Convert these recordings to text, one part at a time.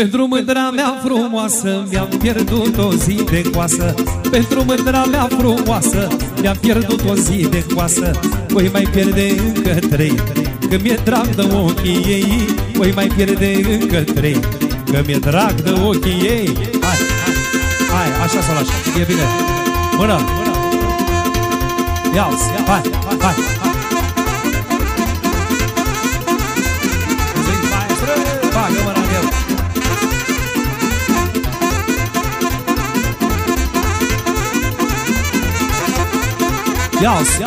Pentru mândra mea frumoasă Mi-am pierdut o zi de coasă. Pentru mândra mea frumoasă Mi-am pierdut o zi de coasă. Voi mai pierde încă trei Că mi-e drag de ochii ei. Voi mai pierde încă trei Că mi-e drag de ochii ei. Hai, hai, hai, așa sau așa E bine. Mână Ia-ți, hai, hai, hai Ia-ți,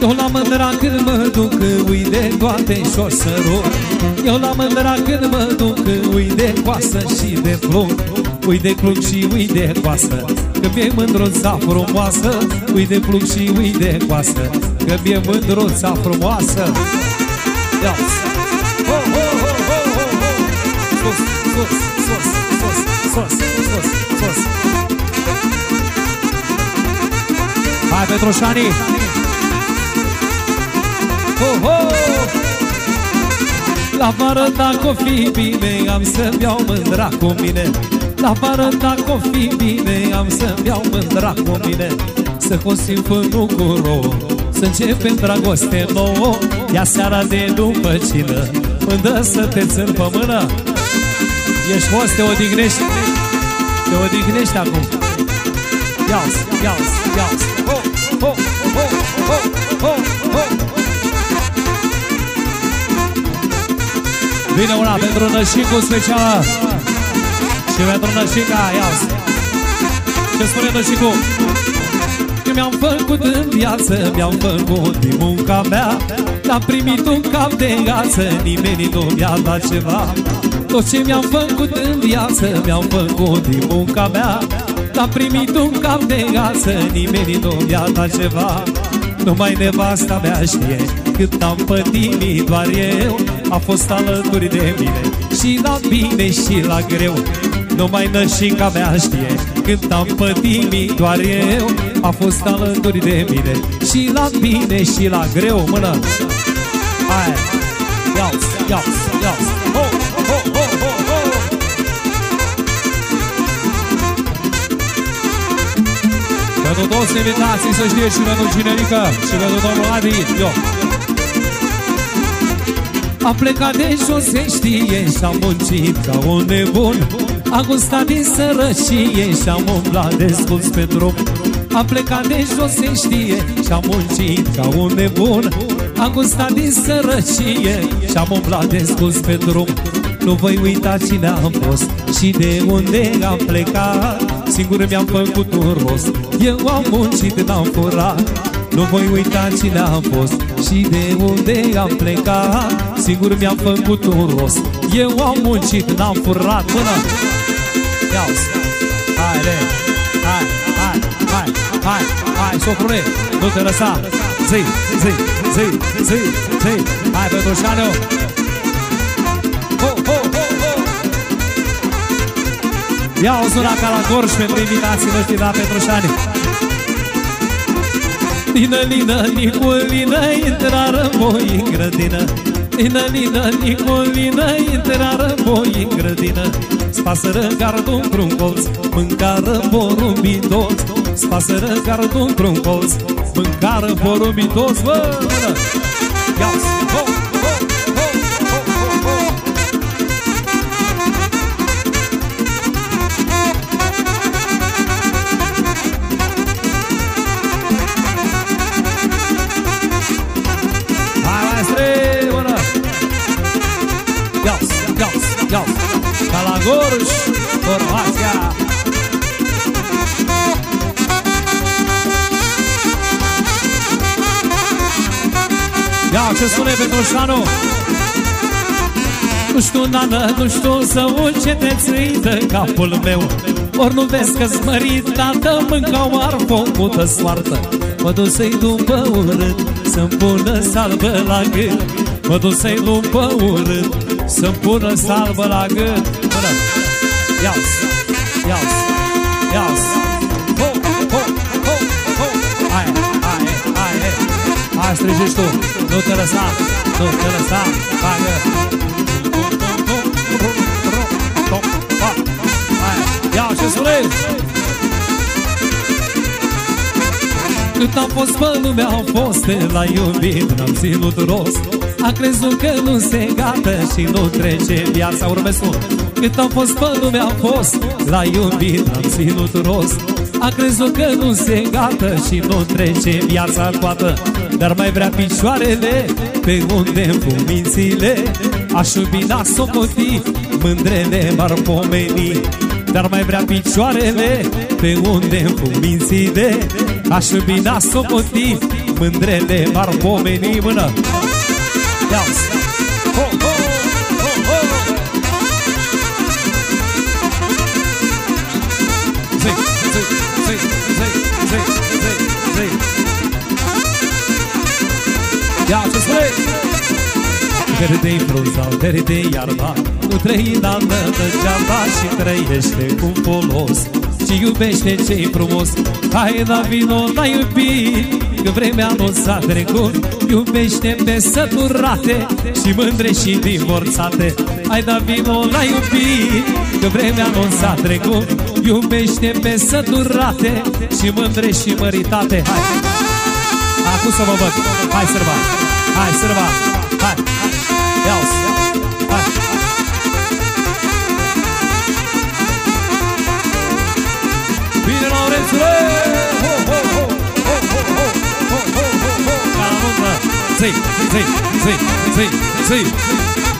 Eu la mândra când mă duc Ui de toate și o să rog Eu la mândra când mă duc Ui de coasă și de flori. Ui de club și ui de coasă Că mi-e mândruța frumoasă. Ui de plug și ui de coasă Că mi-e mândruța frumoasă. Ia Ho, ho, ho, ho, ho, ho. Sus, sus, sus, sus, sus, sus, sus Hai Petrușani Ho, ho. La vară dacă o fi bine Am să-mi iau mândra cu mine. La vară dacă o fi bine Am să-mi iau mândra cu mine. Să cosim fânul cu rouă Să începem dragoste nouă. Ia seara de după cină Mândă să te țin pe mână. Ești fost, te odihnești? Te odihnești acum Ia-ți, ia-ți, ia-ți Ho, ho, ho, ho, ho, ho. Vine una pentru nășicul specială. Și pentru nășica, ia Ce spune nășicul? Că mi-am făcut în viață Mi-am făcut din munca mea. N-am primit un cap de gață Nimeni nu mi-a dat ceva. Tot ce mi-am făcut în viață Mi-am făcut din munca mea N-am primit un cap de gață Nimeni nu mi-a dat ceva. Numai nevasta mea știe Cât am pătimit doar eu. A fost alături de mine Și la bine și la greu. Numai nășica mea știe Cât am pătimit doar eu. A fost alături de mine Și la bine și la greu. Mână! Hai! Ia-ți, ia-ți, ia-ți Pentru toți invitații să știe și pentru Cinerică Și pentru domnul Adi. Eu Am plecat de jos se știe Și-am muncit ca un nebun. Am gustat din sărăcie Și-am umblat desculț pe drum. Am plecat de jos se știe Și-am muncit ca un nebun. Am gustat din sărăcie Și-am umblat desculț pe drum. Nu voi uita cine am fost Și de unde am plecat Singur mi-am făcut un rost. Eu am muncit, n-am furat. Nu voi uita cine am fost Și de unde am plecat. Singur mi-am făcut un rost. Eu am muncit, n-am furat. Până Ia-ți Hai, re! Hai, hai, hai, hai, hai Socrune, nu te lăsa! Zi, zi, zi, zi, zi Hai, Petrușanu Ia o zura ca la gorș pentru invitații noștri la Petrușani. Lină, lină, Nicolină, intrară voi în grădină. Lină, lină, Nicolină, intrară voi în grădină. Spasără gardul într-un colț, mâncară porumbii toți Spasără gardul într-un colț, mâncară porumbii toți Bă, mână! Ia-ți! Ho, ho, ho, ho, Gorj, Horvația! Ia, ce spune Petrușanu? Nu știu, nană, nu știu să uit ce te țâită capul meu Ori nu vezi că-s mărit, tată, mâncau ar făcută soartă Mă duc să-i după urât, să-mi pună salvă la gât Mă duc să-i luăm pe urât Să-mi pună salvă la gât. Până Ia-s Ia-s Ia-s Ho, ho, ho, ho. Aia, aia, aia Aia strigești tu. Nu te lăsa Nu te lăsa. Bagă Ia ce spune Cât am fost pe lumea, am fost de la iubit N-am ținut rost. A crezut că nu se gata și nu trece viața Urmesul Cât am fost pe lume am fost. La iubit N-am ținut rost. A crezut că nu se gata și nu trece viața toată. Dar mai vrea picioarele pe unde îmi mințile? Aș iubi n-aș socoti Mândrele m-ar pomeni. Dar mai vrea picioarele Pe unde îmi mințile? Aș iubi n-aș socoti Mândrele m-ar pomeni. Mână Ia-ți Ho, ho, ho, ho. Zi, zi, zi, zi, zi, zi, zi Ia ce spune. Verde-i frunza, verde iarba Nu trăi în altă degeaba Și trăiește cu folos. Și iubește ce-i frumos Hai da vino la iubit Că vremea nu s-a trecut Iubește pe săturate Și mândre și divorțate Hai da vino la iubit Că vremea nu s-a trecut Iubește pe săturate Și mândre și măritate Hai! Acum să vă văd Hai sărba! Hai sărba! Hai! Iau-s Hai Bine, Laurențule! Ho, ho, ho, ho! Ca